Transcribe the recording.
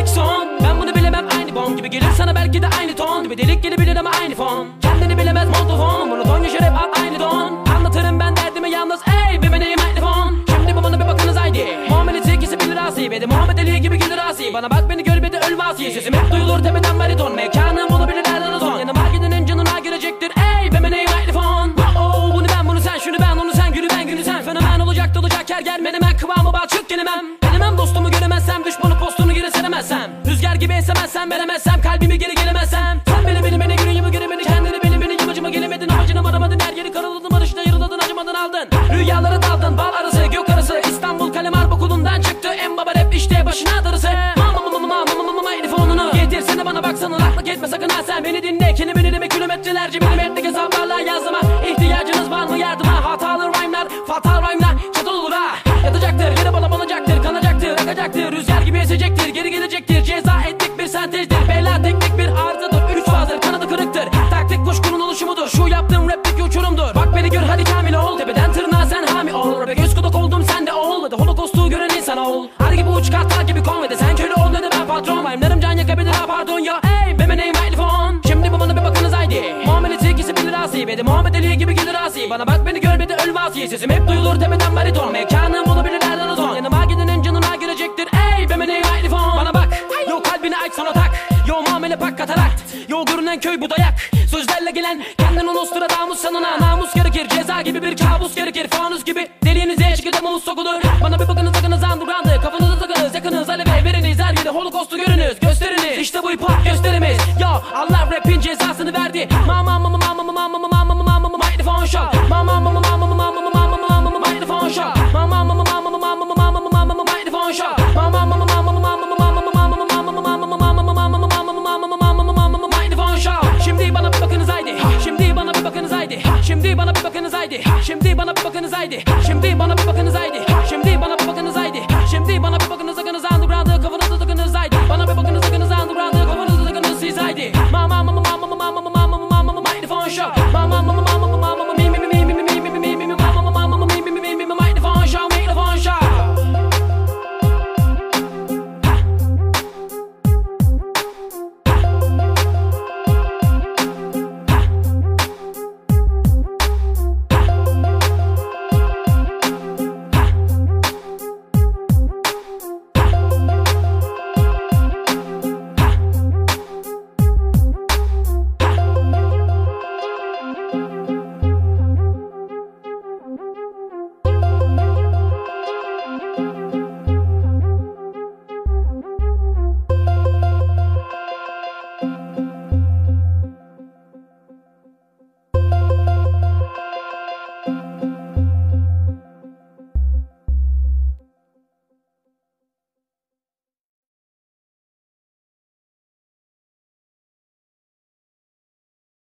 Exxon Ben bunu bilemem aynı bom gibi gelir sana belki de aynı ton Gibi. Delik gelebilir ama aynı fon. Kendini bilemez montofon Monoton yaşar hep al aynı don. Anlatırım ben derdimi yalnız ey bir meneyim mikrofon Şimdi bu bana bir bakınız haydi. Muamelesi ikisi bilir asi Ve de Muhammed Ali gibi gelir asi. Bana bak beni gör bir de ölme asi. Sesim hep duyulur tepeden bariton. Mekanım olabilir nereden uzun. Yanıma gidenin canına girecektir ey bir meneyim mikrofon Oh bunu ben bunu sen şunu ben onu sen günü ben günü sen. Fenomen olacak dolacak her gel menemen kıvamı balçık gelemem. Denemem dostumu göremezsem düşmanı geri seremezsem Rüzgar gibi esemezsem veremezsem kalbimi geri gelemezsem. Sen beni beni beni günü göre beni kendini beni beni yamacıma gelemedin amacına varamadın her yeri karaladın barışta yarıladın acımadın aldın. Rüyalara daldın bal arası gök arası İstanbul kalem harp okulundan çıktı en baba rap işte başına darısı. Mama mama mama mama mama telefonunu Getirsene bana baksana laklık etme sakın ha sen. Beni dinle Kelimeni deme kilometrelerce milimetrelik hesaplarla Bak beni gör hadi kamil ol. Tepeden tırnağa sen hami ol. Rap'e göz kulak oldum sen de ol. Hadi holokostu gören insan ol. Ar gibi uç kartal gibi konvede. Sen köle ol dedi ben patron Rhyme'larım can yakabilir ha pardon ya. Ey be name mikrofon Şimdi bu bana bir bakınız haydi. Muamelesi ikisi bilir asi Ve de Muhammed Ali gibi gelir asi Bana bak beni gör de öl vasi Sesim hep duyulur tepeden bariton. Mekanım olabilir nereden uzun? Yanıma Görünen köy bu dayak Sözlerle gelen kendin Nostradamus sanına Namus gerekir ceza gibi bir kabus gerekir Fanus gibi deliğinize çıkıda mavuz sokulur Bana bir bakınız akınız underground'ı Kafanızı takınız yakınız alev veriniz Her yerde holokostu görünüz gösteriniz İşte bu hip gösterimiz Yo Allah rapin cezasını verdi Mama mama mama mama mama mama mama mama mikrofon show Mama mama bakınız haydi. Şimdi bana bir bakınız haydi. Şimdi bana bir bakınız haydi. Şimdi bana